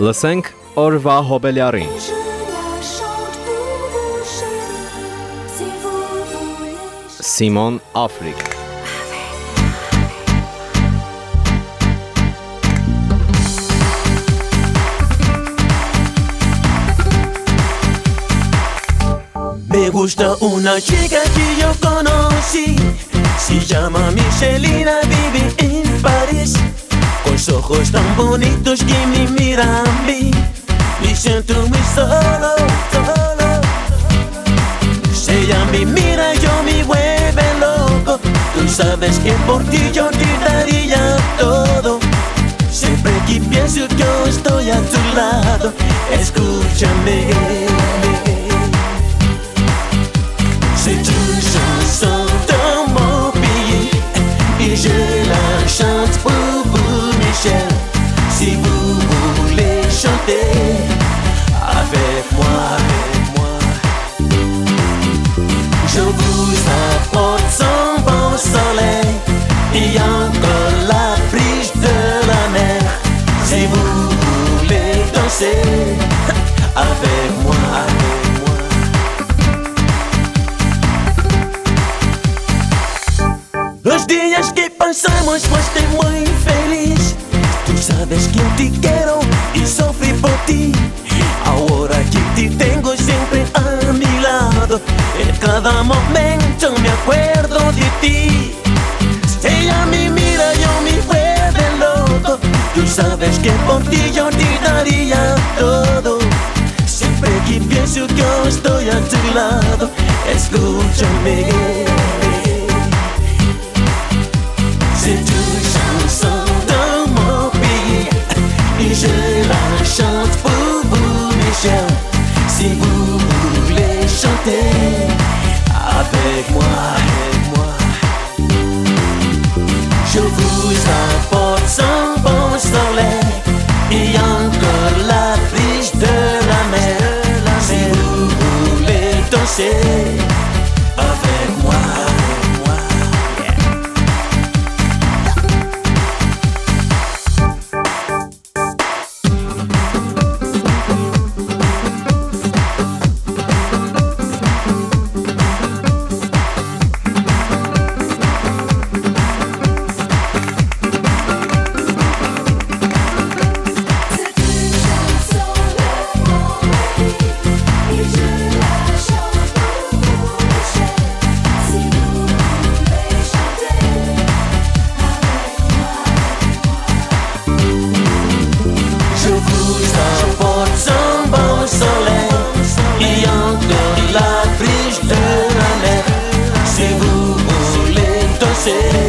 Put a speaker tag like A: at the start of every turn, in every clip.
A: Լսենք օրվա հոբելյարին։
B: je la chante pour vous chérie si vous voulez
A: Սիմոն Աֆրիկ։
C: Me gusta una chica que yo conocí. Se llama Michelina, vive en París. Sus ojos tan bonitos que me miran a mí. Me siento muy solo, solo. Si ella me mira, yo me vuelve loco. Tú sabes que por ti yo te daría todo. Siempre que pienso yo estoy a tu lado, escúchame. C'est une chanson pays Et je la chante Si vous voulez chanter avec moi, avec moi. Je vous apporte son bon soleil Et encore la brise de la mer. Si vous voulez danser avec moi, avec moi. Los días que pasamos pues estoy muy feliz sabes que te quiero y sufrí por ti. Ahora que te tengo siempre a mi lado. En cada momento me acuerdo de ti. Si ella me mira yo me vuelve loco. Tú sabes que por ti yo te daría todo. Siempre que pienso que yo estoy a tu lado. Escúchame shots for yeah.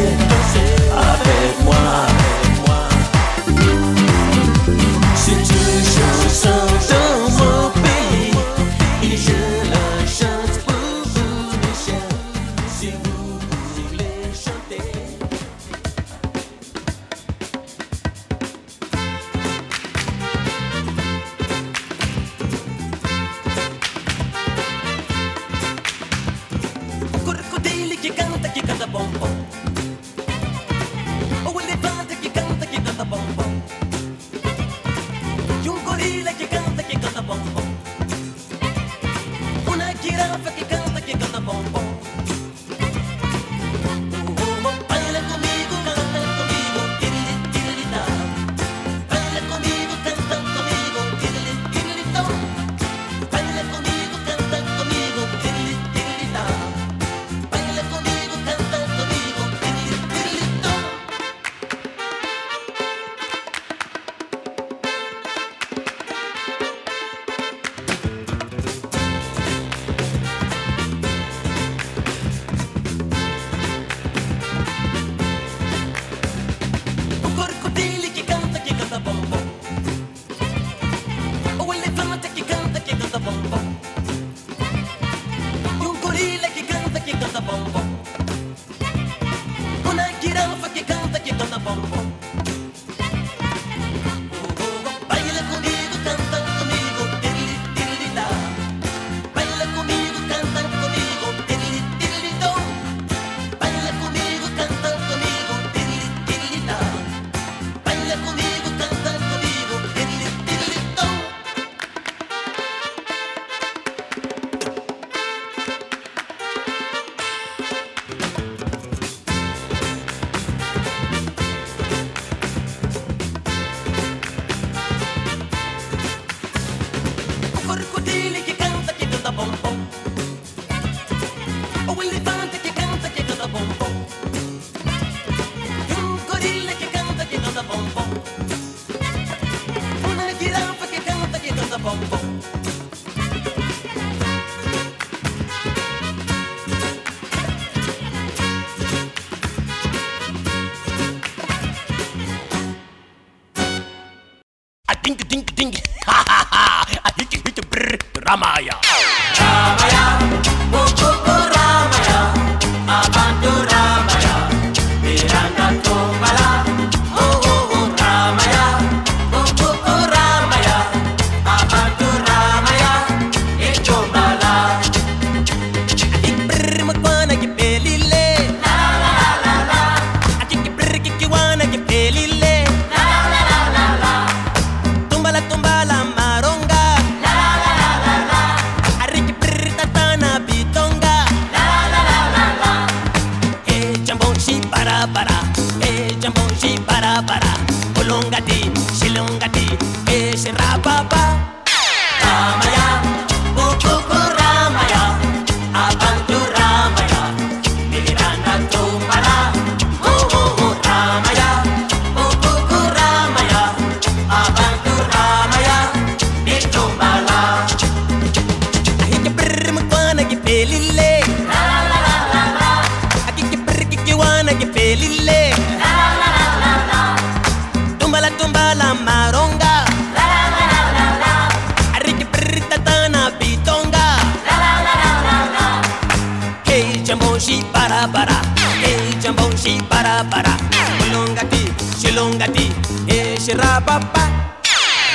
C: shilongati shilongati e shirababa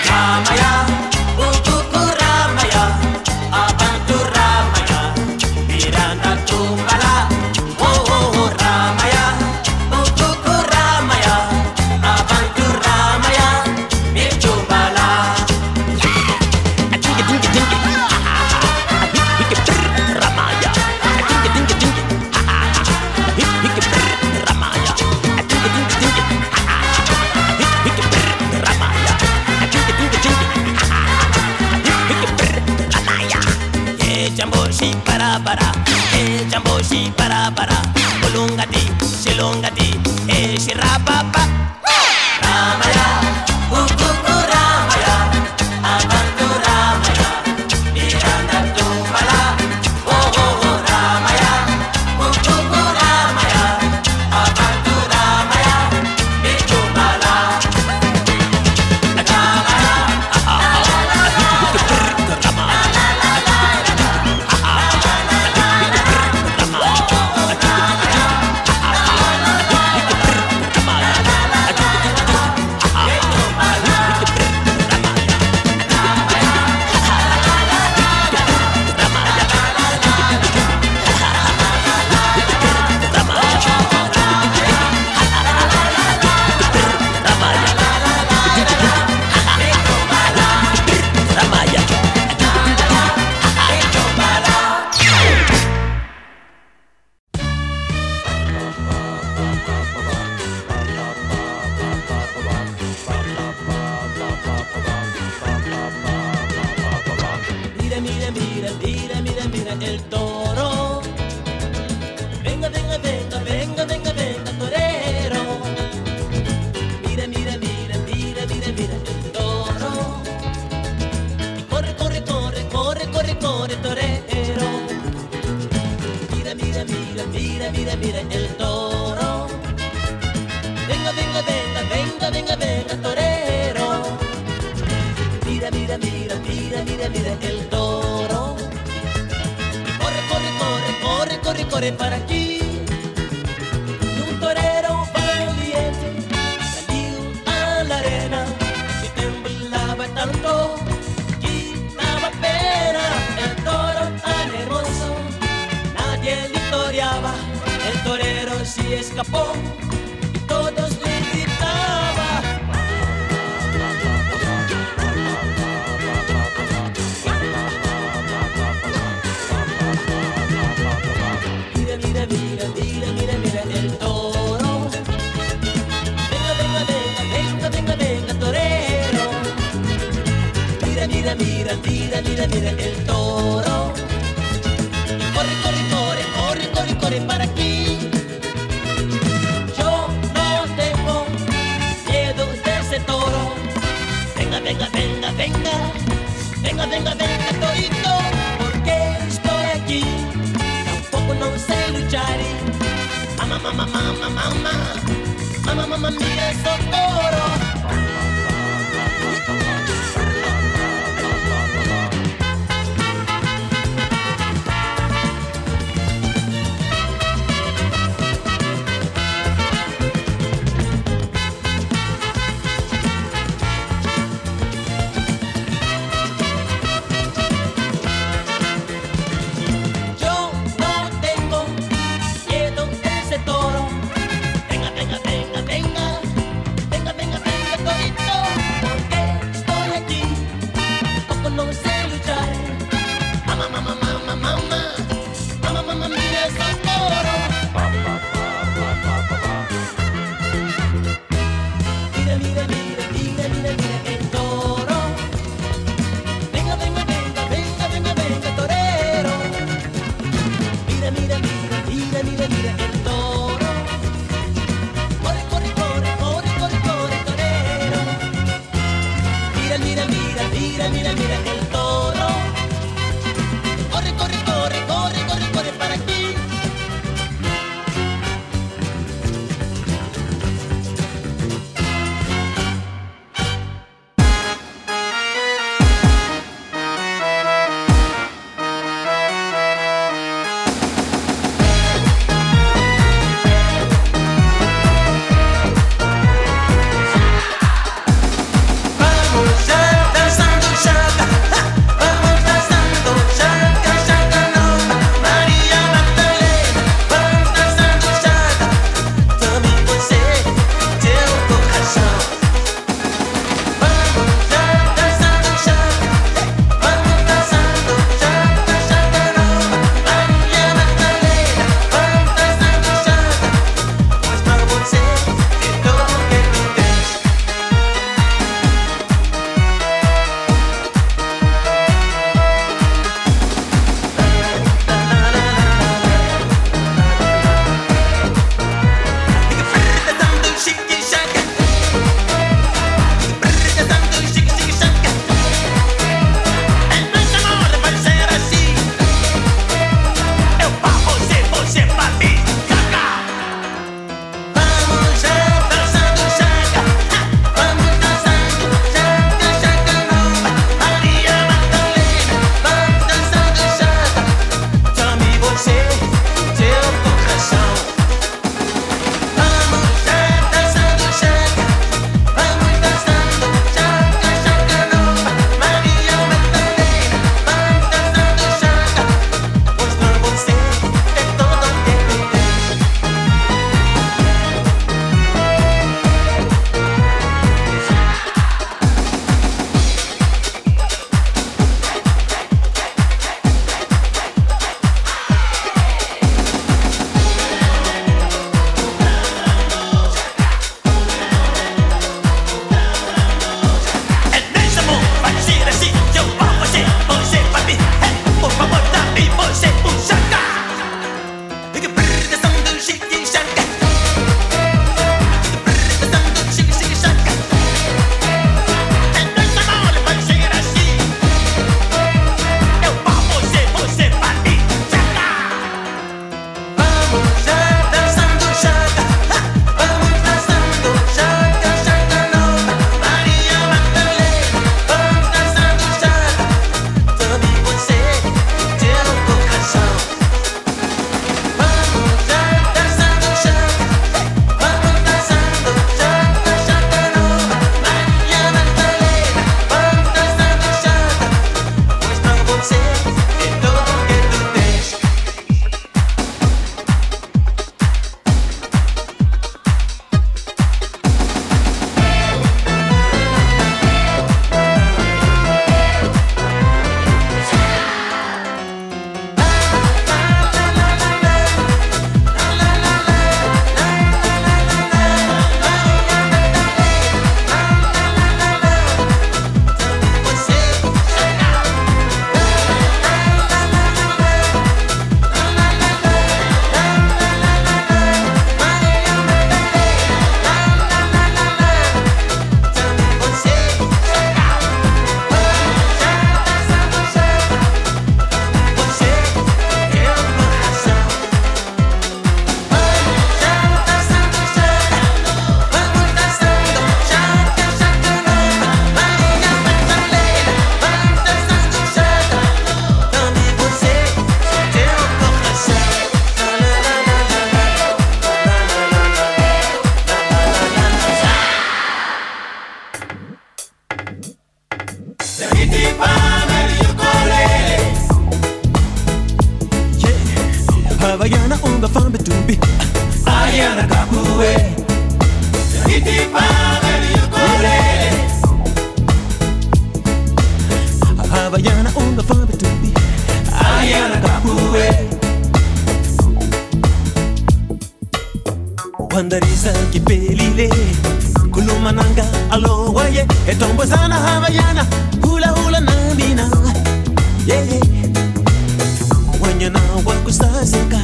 C: kamaya así para torre para aquí y un torero valiente salió a la arena que temblaba tanto quitaba pena el toro tan hermoso nadie litoreaba, el torero sí escapó mira, mira, mira, mira, mira el toro. Corre, corre, corre, corre, corre, corre para aquí. Yo no tengo miedo de ese toro. Venga, venga, venga, venga. Venga, venga, venga, torito. Porque estoy aquí. Tampoco no sé luchar. Mamá, mamá, mamá, mamá. Mamá, mamá, mira ese toro. ga alo waye e tombo sana havayana hula hula na. Dina yeah. Wanyana wakusasika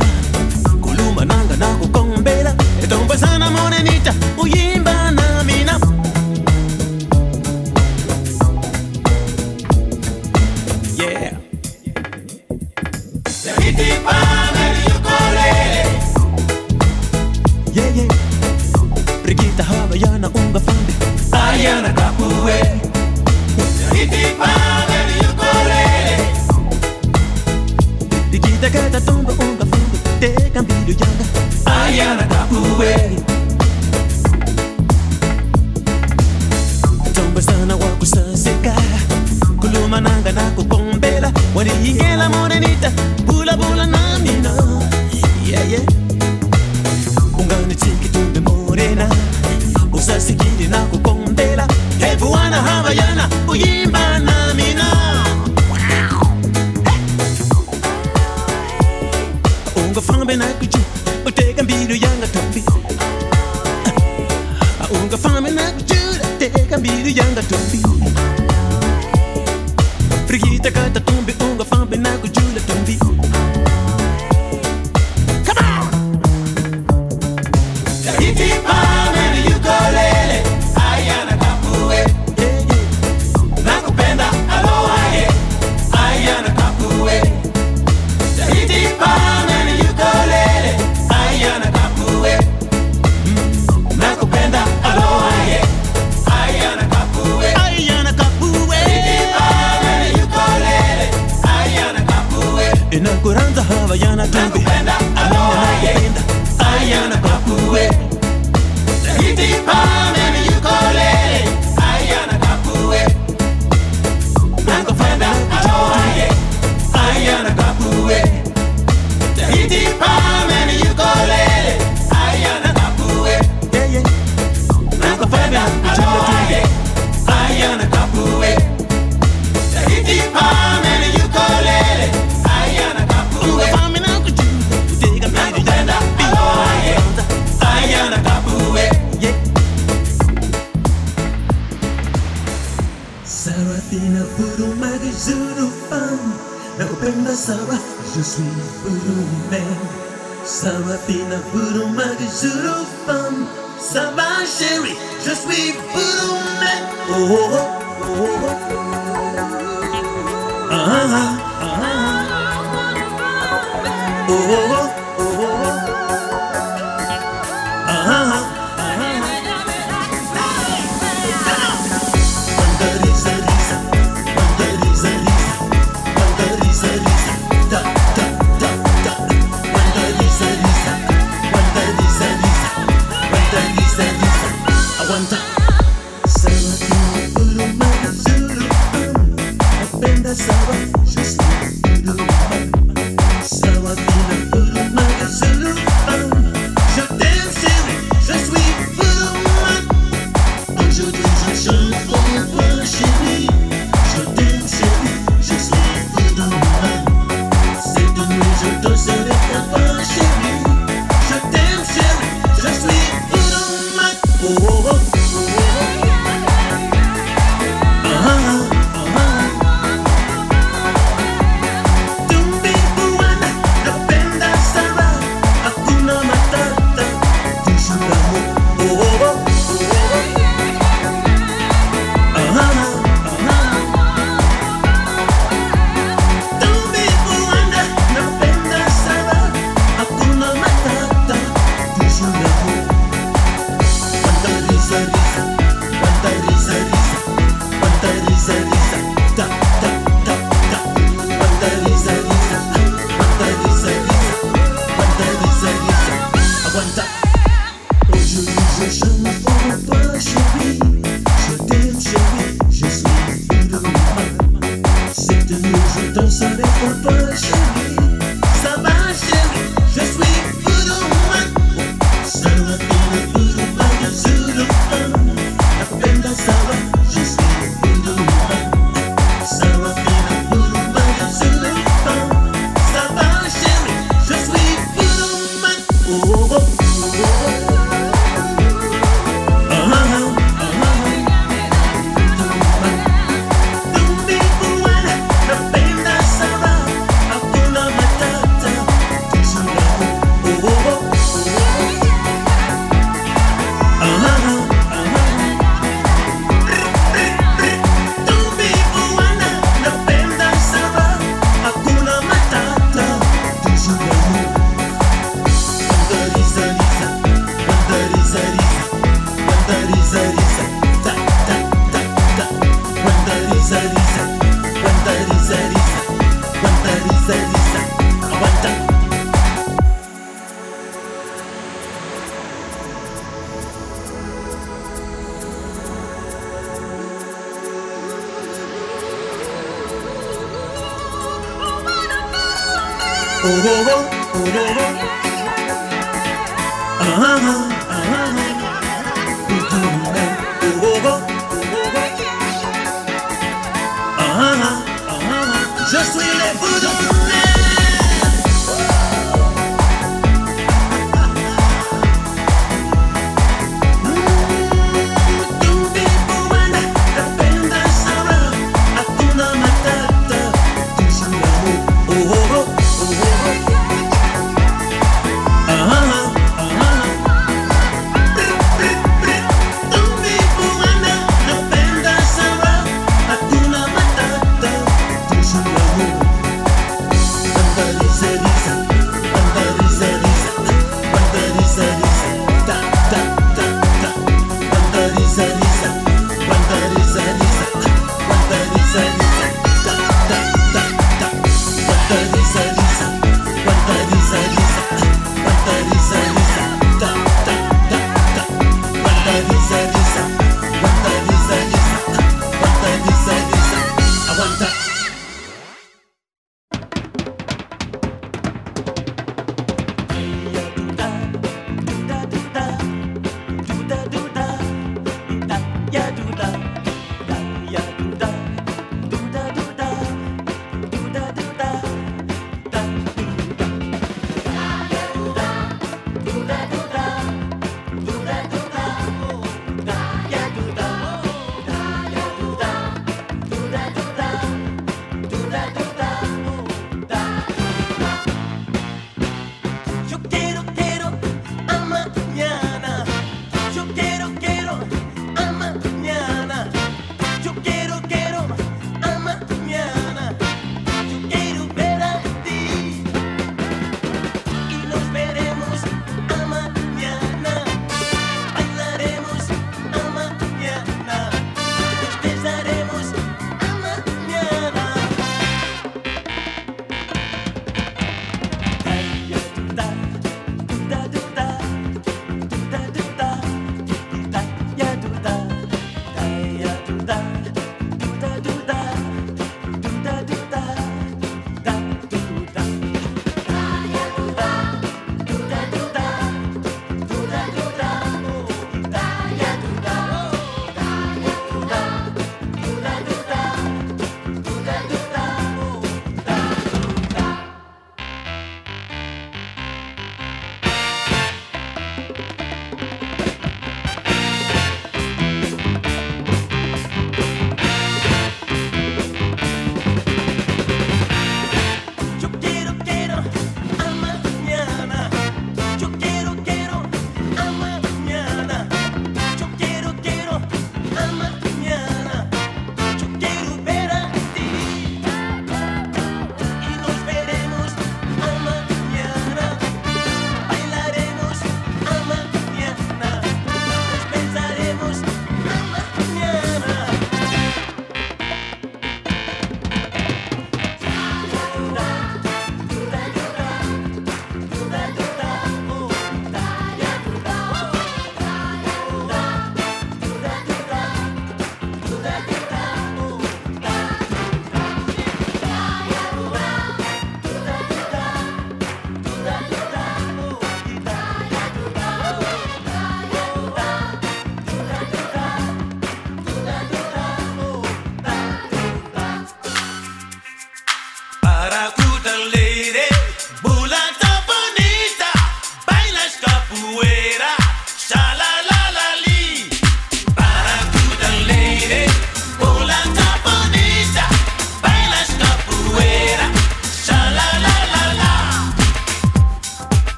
C: kuluma nanga nakukombela e tombo sana monenita oh yeah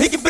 C: he can